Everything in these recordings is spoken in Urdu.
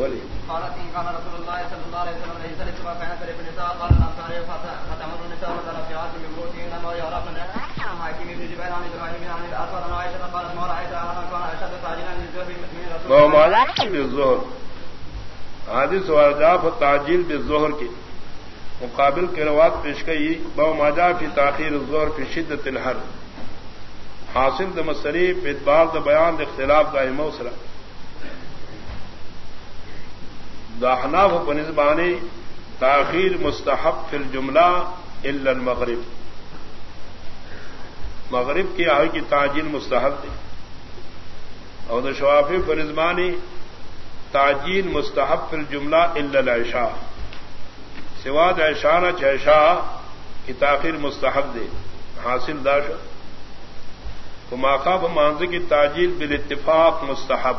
ولی. قالت ان كان رسول الله صلى الله عليه وسلم ليس لسبا كان فرق النساء قال الانصار فتمر النساء وترفعات من بيوتهن ما يعرفن. حاكم بن جبير عن ابراهيم عن الاسود عن عائشه قالت ما رايت احدا كان اشد تعجيلا من رسول بالظهر حادث وارداف تعجیل بالظہر کی. مقابل کے روات پیش گئی بو ماجا فی تاخیر الظہر فی شدت الحر. حاصل د مصریف اتبار د بیان اختلاف کا موسرا داحناف بنسبانی تاخیر مستحب فی الجملہ الا المغرب. مغرب کی آئی کی تاجیل مستحب تھی اور شوافی بنسبانی تاجیل مستحب فی الجملہ الا العشاء. سواد ایشانہ چیشا کی تاخیر مستحب دے حاصل داش دماخا مانز کی تاجیل بال اتفاق مستحب.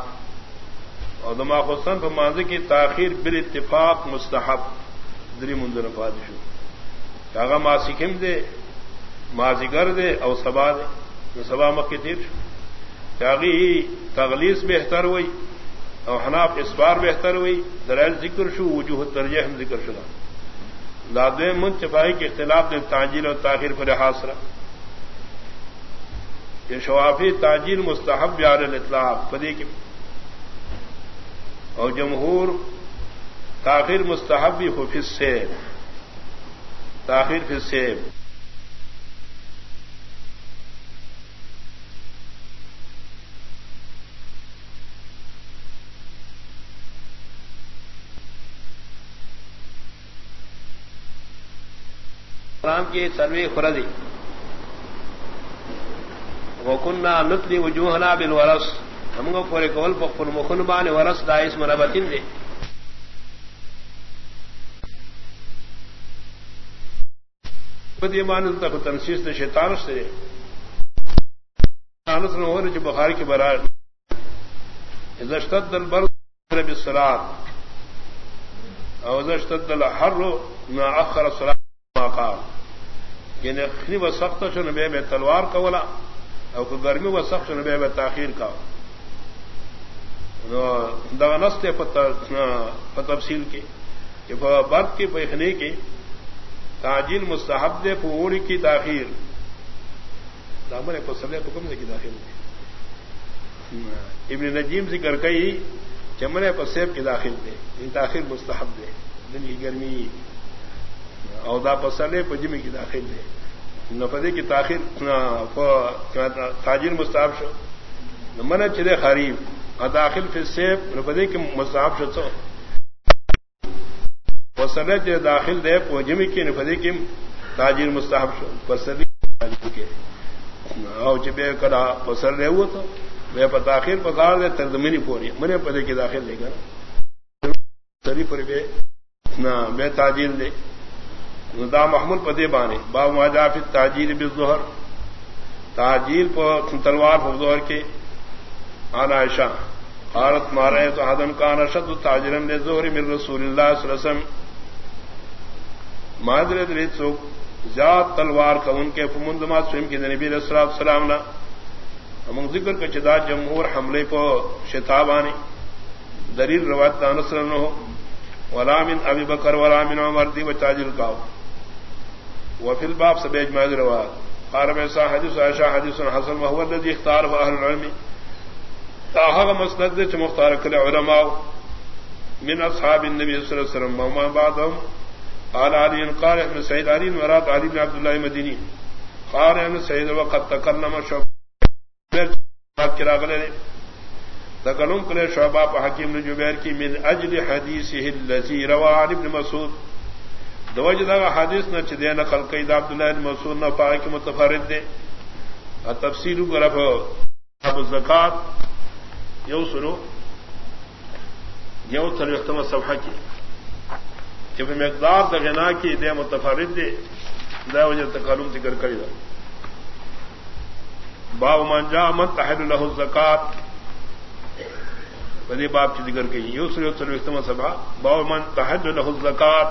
اور دماغ حسن پ مانز کی تاخیر بال اتفاق مستحب۔ دری منظر فادشو کاغا ماں سکھم دے ماں گر دے او سبا دے۔ سبا مکھ تیر کاغی تغلیس بہتر ہوئی اور حناف اس بار بہتر ہوئی۔ درائل ذکر شو، وجوہ درجہ ہم ذکر شدہ۔ لاد من چپائی کے اختلاف نے تاجیل اور تاخیر پر حاصلہ یہ شوافی تاجیل مستحب یار الاطلاق، پدی کی اور جمہور تاخیر مستحب بھی حفظ سے تاخیر فی سیب رام کی سروے خردی وکنہ نتلی وجوہنا بالورس۔ ہم کو پورے کول پخن مخن بان ورس دائس مربتن دے. پدی مان تک تنسیس نے شیطان سے. جو بخار کی برار ازشتد البر بسرات او ازشتد الحر نہ اخر سرات مقام یعنی خنی و سخت چن بے میں تلوار کا ولا اور کوئی گرمی و سخت چن بے میں تاخیر کا دغنست تفصیل کی کہ برف کی پیخنے کی تاجیل مستحب دے کی تاخیر دامن پسلے حکم سے کی داخل ابن نجیم سے کر گئی چمن پسیب کی داخل دے تاخیر مستحب دے دن کی گرمی اودا پسلے پجمی کی داخل دے نفدے کی تاخیر تاجر مستعب شو من چلے خریف داخل پھر سیب نفدے کی مستعب شو سو پسلے چلے داخل دے پجمی کی نفدے کی تاجر مستحب شو پسلی کے۔ او چبے کرا پسر رہے ہوا تو میں پر تاخیر پکار دے تردمنی پوری منے پدے کی داخل دے گا۔ سری پر بے نہ بے تاجر دے۔ دا محمود پدے بانے، با ماجا فی تاجیل بالظہر تاجیل پر تلوار ظہر کے۔ آنا عائشہ، قالت مارے تو حدن کان اشد تاجرن نے ظہر من رسول اللہ صلی اللہ علیہ وسلم. مادر دلی سوک زیاد تلوار کا ان کے فمند ما سویم کی نبی علیہ الصلوۃ والسلام نا۔ ہم ذکر کا چدا جمہور حملے کو شتاب آنے دلیل روایت دانسر نہ ہو۔ ولا من ابی بکر ولا من عمر دی و تاجر کاو وفي الباب سب اجماع رواه قال میں سا حدیث، عائشہ حدیث حسن وهو الذي اختار اهل العلم۔ تاها مسند چ مختار کل علماء من اصحاب النبي صلى الله عليه وسلم وما بعدهم قال علي قال ابن سعيد علي مراد علي بن عبد الله المديني قال ابن سعيد وقد تكلم شعبہ شعب تکلم کلے شعبہ حکیم نے جبیر کی، من اجل حدیثه الذي روى عن ابن مسعود. دوج دا حادث نہ چدے نقل کئی عبد اللہ مسعود نہ پائے کہ متفرد دے. تفسیر گرف اب زکات یو سنو، یو تر یختم صفحہ کی جب مقدار دغنا کی دے متفرد دے دا وجہ تکلم ذکر کری دا باب من جاء من تحل له الزکات بدی باب کی ذکر کی یو سر یو تر صفحہ باب من تحل له الزکات،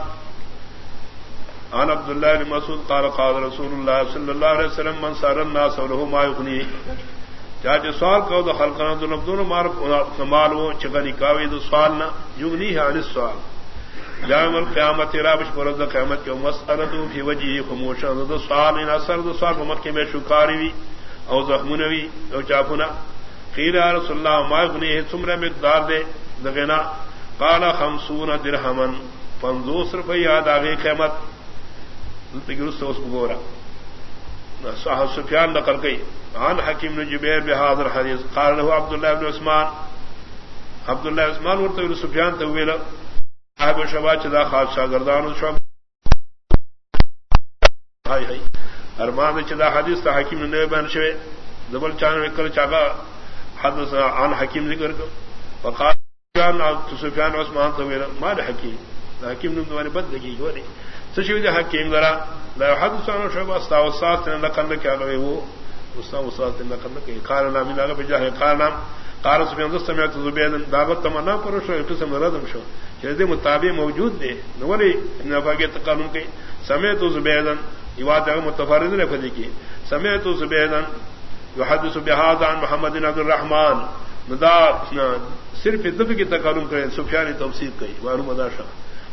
عن عبد الله بن مسعود قال قال رسول الله صلى الله عليه وسلم من سار الناس وله ما يغني. چاہے سوال کہو تو خلقنا تو نبدون مار مال وہ چکری کاوی تو سوال نہ یوگ نہیں ہے انس سوال جام القیامت رابش پرد قیامت کے مسئلت فی وجی خموش تو سوال ان اثر تو سوال کو مکے میں شکاری ہوئی او زخمون زخمنوی او چاپنا خیر رسول اللہ ماغنی سمر مقدار دے دغنا قال خمسون درہمن، پنزوس روپیہ داغی قیمت اس کو گورا سفیان نقل گئی عن حکیم نے جبیر بحاضر حدیث. قال له عبد الله بن عثمان. عبد الله عثمان ورته سفیان ته ویل صاحب شبا چدا خاص شاگردان شو. هاي هاي ارمان چدا حدیث ته حکیم نے بیان شوی. دبل چان وکر چاگا حدث عن حکیم ذکر کو وقال سفیان عثمان ته ویل ما حکیم؟ حکیم نے تمہاری بد لگی گوری سشوی دے حکیم ذرا؟ لا حدث عن شبا استاوسات لقد کیا وہ قال نام لاغ بجاه قال نام قال سبحان الله سمعت زبيد دعوت تمنا پر شو قسم ردم شو۔ کہ مطابق موجود دے۔ نوری نفاقت قانون کے سمعت زبيد یواد متفرد نے فدی کی سمعت زبيد يحدث بهذا عن محمد بن عبد الرحمن۔ مدا صرف دب کی تقارن کرے۔ سفیان تفسیر کی۔ وارو مدا شاہ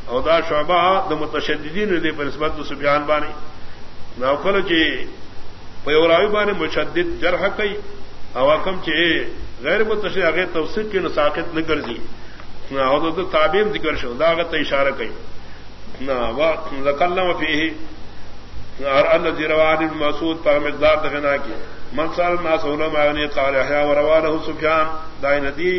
او دا شعبہ د متشددین دے پر نسبت سفیان بانی۔ نوکل جی پیوراوی بارے مشدد جرح کئی اواکم چے غیر متشد اگر تفسیر کی نساقت نہ کر دی تعبیم ذکر شو، دا اگر اشارہ کئی نہ فی ہر الذي روان المسعود پر مقدار دفنا کی من منصار الناس علماء نے قال احیا وروانه سفیان. دای ندی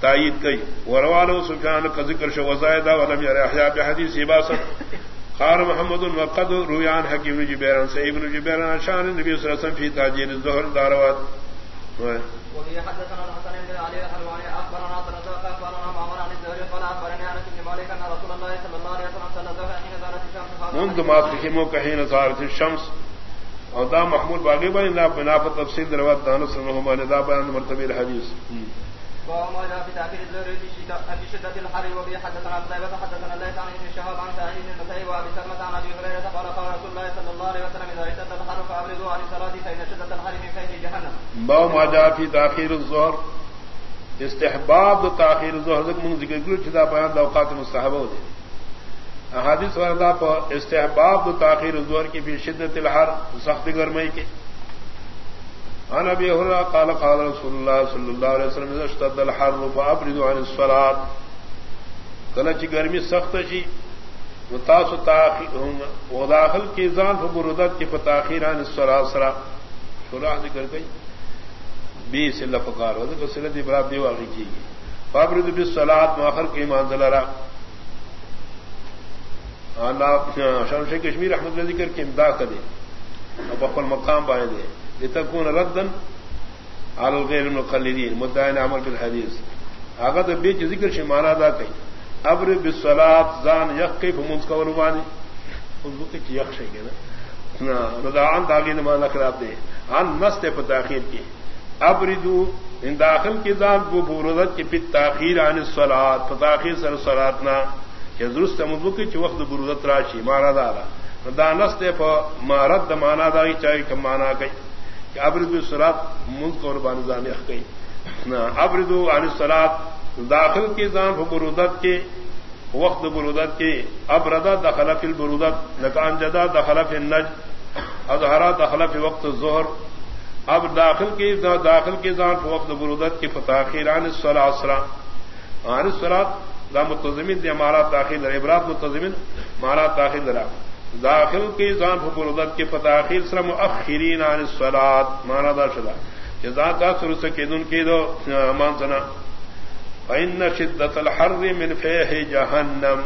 تائید کئی وروانه سفیان کا ذکر شو وزائدہ ولم ير احیا بحدیث باسط قال محمد وقد رويان حكيم بن جبير سعيد بن جبير شان النبي صلى الله عليه وسلم في تاجير الظهر داروات وفي حدثنا الحسن بن علي الحلواني اخبرنا طلحه اخبرنا معمر عن الزهري قال اخبرني انس بن مالك ان رسول الله صلى الله عليه وسلم صلى الظهر حين زالت الشمس منذ ما تحموا كحين زالت الشمس اور دا محمود باغی بنی نا بنا تفصیل دروات دانس رحمہ نے دا بیان مرتبہ الحدیث وما جاء في تأكيد الزهر في شدة الحر وبه حدثنا قتيبة حدثنا ليس عن ابن شهاب عن سعيد بن المسيب وابي سلمة عن ابي هريرة قال قال رسول الله صلى الله عليه وسلم اذا اشتد الحر فابردوا عن الصلاة فإن شدة الحر من فيه جهنم. باب ما جاء في تأخير الظهر استحباب تاخیر ظہر من ذکر کرو چدا بیان دا اوقات مستحب ہو دے. احادیث وردا پر استحباب تاخیر ظہر کی بھی شدت الحر، سخت گرمئی کے عن ابي هريره قال قال رسول الله صلى الله عليه وسلم، اذا اشتد الحر فابردوا عن الصلاه کلچ گرمی سخت شی متاس و داخل کی زان فبردت کی فتاخیر عن الصلاه سرا شرح ذکر گئی بیس لفقار وہ تو سلت ابراہیم دی واقعی کی گئی فابرد بالصلاه مؤخر کی ایمان دلرا اللہ شمس کشمیر احمد ذکر کے امداد کرے اب اپن مقام پائے دے لتكون ردا على الغير المقلدين مدعين عمل بالحديث اگر تو بیچ ذکر سے مانا دا کئی ابر بسلات زان یقی فمنس کا وربانی یق سے نا ردان داغی نے مانا خراب دے ان نست پر تاخیر کی ابردو، ان داخل کی زان کو بردت کی پت تاخیر عن الصلاۃ فتاخیر سر صلات نہ کہ درست مدو کی وقت بردت راشی مانا دارا دانست مارد مانا داری چاہیے کہ مانا گئی کہ ابرد سرات ملک کو ربان زان گئی ابرد عن سرات داخل کے زان برودت کے، وقت برودت کے ابردا دخلف البرودت نقان جدا دخلف النج اظہرا دخلف وقت ظہر اب داخل کے داخل کے زان وقت برودت کے فتاخیران سراسرا عن سرات دا متضمن دے مارا داخل ابرات متضمن مارا داخل رہا داخل کی زان فبردت کے فتاخیر سرم اخرین عن الصلاة مانا دا شدا جزا کا سر سکے دن کی دو مان سنا۔ فإن شدت الحر من فیح جہنم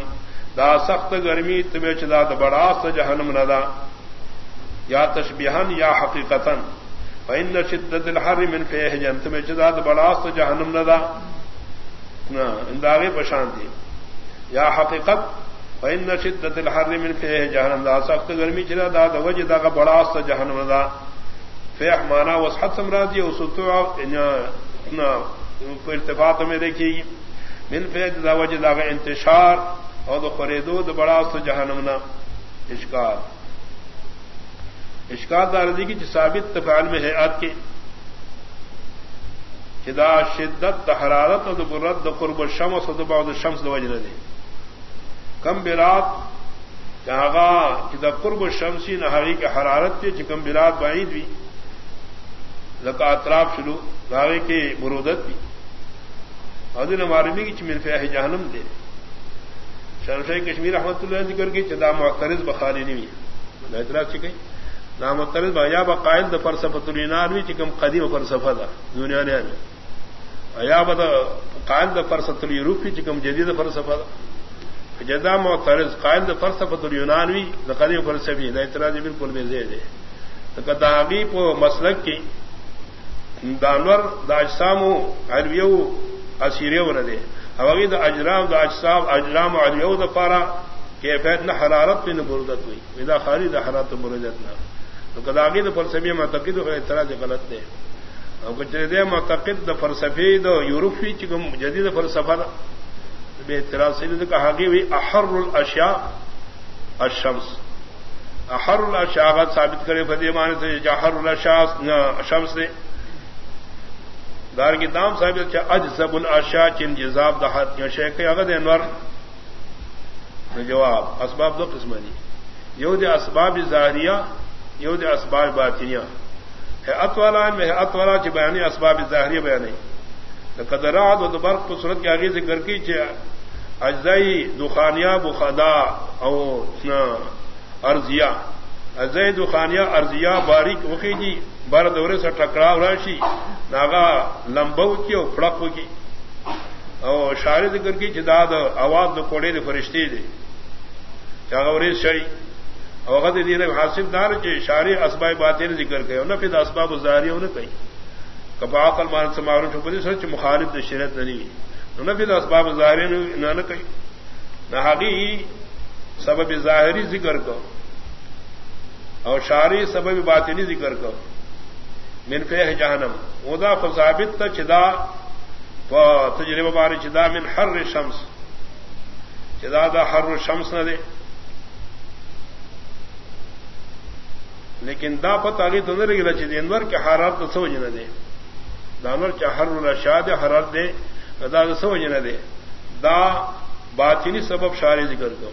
دا سخت گرمی تمہیں چدا دا بڑاست جہنم ندا یا تشبیہن یا حقیقتا۔ فإن شدت الحر من فیح جہنم تمہیں چدا دا بڑاست جہنم ندا انداغی پشان دی۔ یا حقیقت فإن شدة الحر من فيه جهنم دا سخت گرمی چلا دا دا وجہ دا بڑا است جہنم دا فیح مانا وسحت سمراجی او سطوع ارتفاق میں دیکھی گی من فیح دا وجہ دا انتشار اور دا خریدو دا بڑا است جہنم نا اشکار۔ اشکار دا رضی کی ثابت تفعال میں ہے آت کے چدا شدت حرارت و برت قرب الشمس و دبا الشمس دو وجہ دے۔ کم برات جہاں چدا قرب الشمسی نہاری کے حرارت کے چکم برات بعید بھی لکا اطراف شروع داغے کے برودت بھی حضر مارمی کی چمر فہ جہنم دے. شرف کشمیر احمد اللہ ذکر کی چدا معترض بخاری نہیں اعتراض چکے نہ مختلف بھیا بقائد د فرسفت الینار بھی چکم قدیم فرسفہ دا، دنیا نے ایا بد قائد د فرسفت الروپ بھی چکم جدید فرسفہ دا. جدا معترض قائد د فرسفت الینار بھی د قدیم فرسفی دا اعتراض بالکل بے زید ہے کداغی کو مسلک کی دانور دا اجسام عربیو اسیریو نہ دے اوگی دا اجرام دا اجسام، اجرام عربیو دا پارا کیفیت نہ حرارت پہ نہ بردت ہوئی ودا خاری دا حرارت بردت نہ تو کداغی د فلسفی معتقد ہو اعتراض غلط دے او کچھ دے معتقد د فلسفی دو یورپی چکم جدید فلسفہ بے اعتراض سے کہا گی ہوئی احر الاشیاء الشمس۔ احر الاشیاء غد ثابت کرے فدی مانے سے جہر الاشیاء شمس نے۔ دار کی دام ثابت چا اجزب الاشیاء، چن جزاب دہت یا شیخ اغد انور جواب، اسباب دو قسم دی جی۔ یو دے اسباب ظاہریہ یو دے اسباب باطنیہ۔ ہے اتوالا میں، ہے اتوالا چی بیانی اسباب ظاہری بیانی۔ قدرات و دبرق کو صورت کے آگے ذکر کی چی اجزائی دخانیہ بخدا او ارضیہ. اجزائی دخانیہ ارضیہ باریک وقی جی بار دورے سے ٹکڑا راشی ناگا لمبو کی اور پڑک کی. او شار ذکر کی جداد آواز دو کوڑے دے فرشتے دے چاہے شری. وقت دین حاصل دار کے شاری اسباب باتیں ذکر گئے نہ پھر اسباب ظاہری انہیں کہیں کپا مان سے معلوم سچ مخالف شرت نہیں نہ پھر اسباب ظاہری نہ کہیں نہ حقی سبب ظاہری ذکر کو اور شاری سبب باطنی ذکر کو۔ من فہ جہنم۔ ادا فضابت چدا تجربہ بار چدا من ہر شمس۔ چدا دا ہر شمس نہ دے۔ لیکن دا پتہ آگے تو نہیں لگی چیز انور کے حرارت تو سمجھ نہ دے۔ دانور چاہر الرشاد حرارت دے۔ دا سمجھ نہ دے۔ دا باطنی سبب شاری ذکر دو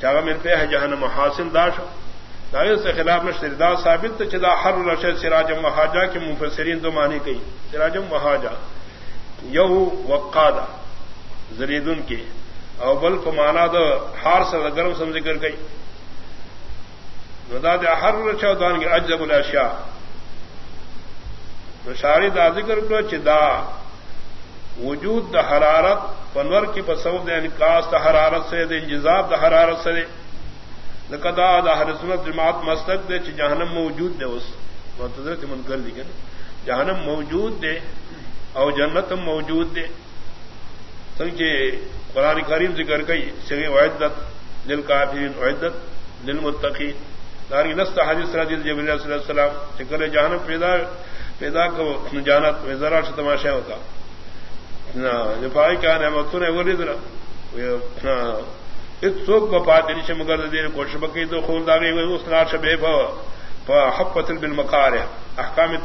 چاہا میرے پہ ہے جہنم حاصل داش داغ سے خلاف نشر دا ثابت چدا ہر الرشد سراجم مہاجا کے مفسرین تو مانی گئی سراجم مہاجا۔ یو وقادا زریدن کے۔ اوبل کو مانا دو ہار سے گرم سمجھ کر گئی ہر چودان کی اجب الاشیا شاری دا ذکر کو چدا وجود دا حرارت، پنور کی پسو دے یعنی انکاس دا حرارت سے دے انجزاب دا حرارت سے دے۔ لکدا دا ہر سنت جماعت مستق دے چ جہنم موجود دے اس۔ معتدر من کر دی کہ جہنم موجود دے او جنت موجود دے۔ سمجھے قرآن کریم ذکر کئی سگے وعدت دل کافرین وعدت للمتقین۔ داری نست حدیث رضی جب اللہ صلی اللہ علیہ وسلم چکر جہان پیدا پیدا کو جانت میں ذرا سے تماشا ہوتا۔ کیا نے اس سے مگر تو خون ہوئی اس نار احکام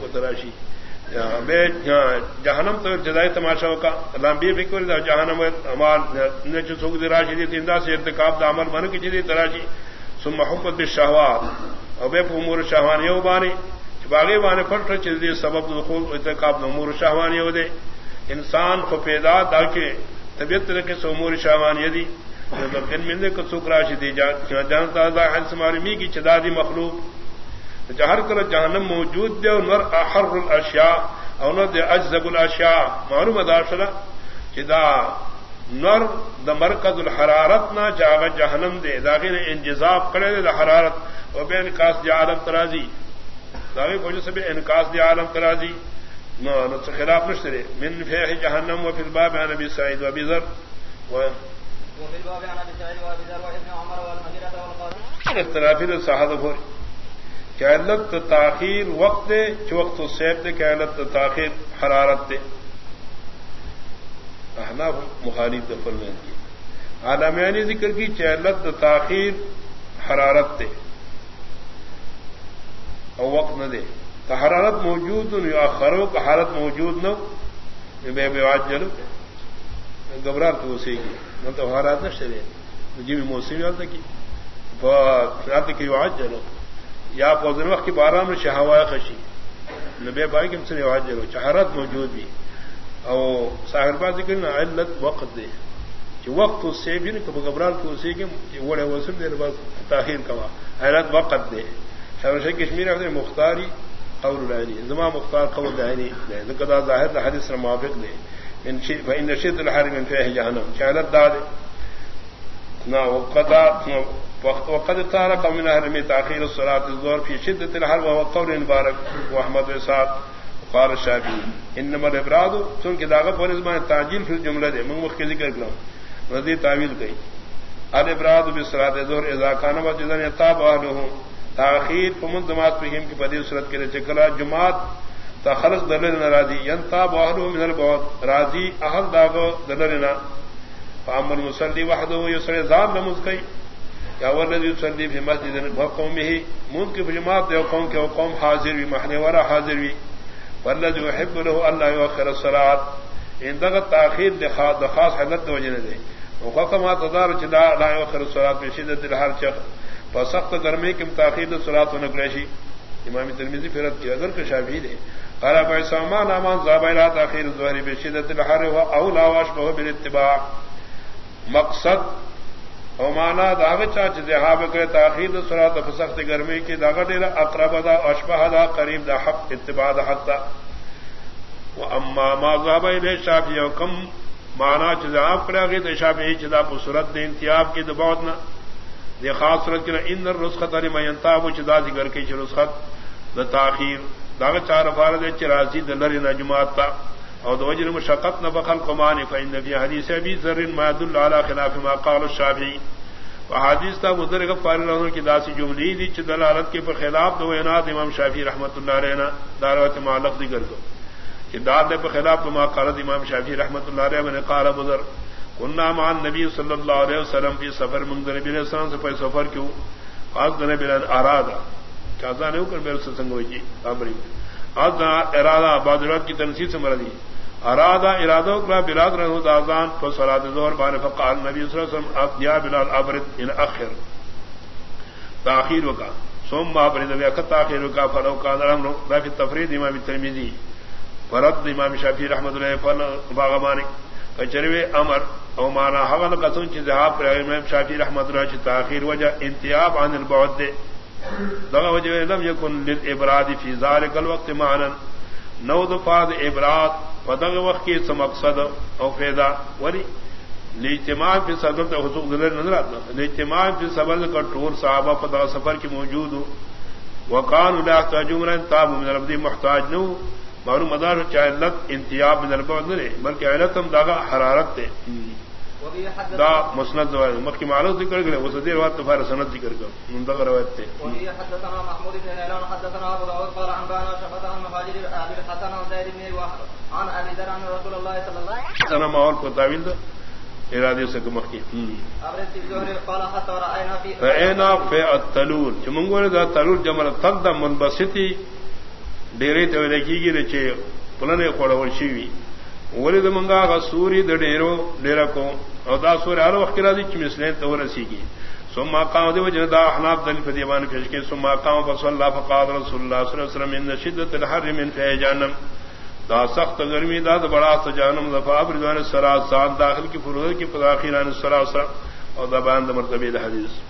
کو تراشی۔ جہنم تو جدائی تماشا کا۔ لمبی بھی جہنم سوکھ دراشی دی تیندا سے ارتکاب دا عمل بن کی جدی تراشی۔ سم محبت بالشہوات۔ او بے امور شہوانی او بانی باغی بانے پھٹ چل دی سبب دخول اتقاب امور شہوانی ہو دے۔ انسان کو پیدا دا کے طبیعت رکھے سو امور شہوانی دی۔ ان ملنے کو سکھ راشی دی۔ جانتا دا حل سماری کی چدا دی مخلوق۔ جہر کر جہنم موجود دے نر احر الاشیاء او نر دے اجزب الاشیاء۔ معلوم اداشرہ چدا نر د مرکز الحرارت نہ جاگ جہنم دے۔ داغی نے انجزاب کرے دے دا حرارت۔ وہ بے انکاس دی عالم ترازی۔ داغی کو سے انکاس دی عالم ترازی. نو خلاف نشترے من فیح جہنم و فی الباب عن ابی سعید و ابی ذر. و اختلافی دے صحادہ بھوری کہلت تاخیر وقت دے چو وقت سیب دے کہلت تاخیر حرارت دے. احناف مخالف دفل میں کی عالمیانی ذکر کی چہلت تاخیر حرارت دے. اور وقت نہ دے۔ حرارت موجود یا خرو کا حالت موجود نہ بے بیواج جلو گھبراہ تو اسے گی نہ مطلب تو حالات نہ شرے۔ جی بھی موسم یاد کی رات کی رواج جلو یا پوزن وقت کی بارہ میں شہوا خشی۔ نہ بے بھائی کم سے رواج جلو چہارت موجود بھی۔ اور ساگر بازی کرنا علت وقت دے۔ کہ وقت اس سے بھی نہیں گھبراہ تو اسے گی وڑے وسم دے بس تاخیر کما حیرت وقت دے۔ شہر شیخ کشمیر اپنے مختاری قول العینی، زما مختار قول العینی دے قدا ظاہر حدیث موافق دے۔ ان فإن شد الحرم من فيه جهنم شهادت دار نا، وقد وقد تارك من حرم تاخير الصلاه الظهر في شده الحرب وهو قول مبارك واحمد اسحاق قال الشافعي انما الابراد، چونکہ داغت پر اس میں تعجیل پھر جملہ دے من مخ ذکر کروں رضی تعویل گئی۔ الابراد بالصلاه الظهر اذا كان وجدن يتاب اهله تاخیر پمن جماعت پہم کی بدی صورت کے لیے چکلا جماعت تخلص دلل راضی ینتا باہر من البعد. راضی اہل داغ دللنا فامر مسلی وحده یسر زان نماز کئی یا والذی یصلی فی مسجد قومه. مون کی جماعت دے قوم کے قوم حاضر بھی محنے والا حاضر بھی والذی يحب له الله يؤخر الصلاه ان دغ تاخیر لخاص خاص حالت وجہ دے وقما تدار چدا لا يؤخر الصلاه في شدت الحر چخ سخت گرمی کی تاخیر سرات و نقریشی امام ترمیزی فرت کی، اگر کشا بھی دے. قال ابو سامان امان زابیرا تاخیر الظهر بشدت الحر و اول اواش به بالاتباع. مقصد او معنا داغ چا چ کرے، تاخیر سرات و سخت گرمی کی داغ ډیر اقرب دا اشبہ دا قریب دا حق، اتباع دا حق دا. و اما ما زابیر شافعی کم معنا چ ذهاب کرے گی تو چ دا صورت انتیاب کی دباوت نہ یہ خاص صورت کی ان رسخت علی مینتا وہ چدا ذکر کے رسخت د تاخیر داغ چار فارد چراسی دلر نجمات تا۔ اور دو وجر مشقت نہ بخل قمان فإن فی حدیث ابی ذر ما يدل على خلاف ما قال الشافعی۔ وحدیث تا مدر کا غفار اللہ کی داسی جملی دی چ دلالت کے پر خلاف دو عناد امام شافعی رحمۃ اللہ علیہ دعوت معلق ذکر کو کہ دار دے پر خلاف ما قال امام شافعی رحمۃ اللہ علیہ نے قال بذر کنہ مان نبی صلی اللہ علیہ وسلم کی سفر منگ نبی علیہ السلام سے پہ سفر کیوں آج نبی ارادہ چاہتا نہیں کر میرے سے سنگ ہوئی جی امری آج ارادہ بادرات کی تنصیب سے مردی ارادہ ارادہ کا بلاد رہو دازان کو سراد زہر بان فقال نبی صلی اللہ علیہ وسلم اب یا بلال ابرد ان اخر تاخیر کا سوم بابرد تاخیر کا فلو کا درم فی تفرید امام ترمیزی فرد امام شافی رحمۃ اللہ فل باغمانی کچروے امر. او مانا حول قسم چی ذہاب پر امام شافی رحمت اللہ چی تاخیر وجہ انتیاب عن البعد دے دغا وجہ لم یکن للعبراد فی ذالک الوقت معنا نو دفاد عبراد فدغ وقت کی سمقصد او فیدا ولی لیجتماع فی صدر تا حسوق دلر نظر آتا لیجتماع فی صبر کا ٹور صحابہ فدغ سفر کی موجود ہو وقان لا احتاجون ان تاب من ربدی محتاج نو معلوم مدار چاہے لت انتیاب من البعد نہ بلکہ علت ہم داغا حرارت دے دا مسند روایت مخ کی معلوم ذکر کرے وہ صدی روایت تفار سند ذکر کر۔ منتظر روایت تھے حدثنا محمود بن اعلان حدثنا ابو داود قال عن مهاجر ابي الحسن عن زيد بن وهب عن ابي ذر عن رسول الله صلى الله عليه وسلم. کو تعویل دا ارادے سے مخ کی رأینا فی التلول چمنگو نے دا تلول جمل تل دا منبسطی ڈیرے تو لگی گی رچے پلنے کھوڑا شی وی ولید منگا غ سوری د ډیرو ډیر کو. او دا سوری هر وخت راځي چې مثله ته ورسیږي ثم قام دی وجه دا احناف دل په دیوان پیش کې ثم قام فصلى الله فقال رسول الله صلی الله علیه وسلم ان شدت الحر من في جهنم دا سخت گرمی دا دا بڑا سجانم دفاع بردوان السرا سان داخل کی فروض کی فضاخیران السرا اور دا باند مرتبہ حدیث.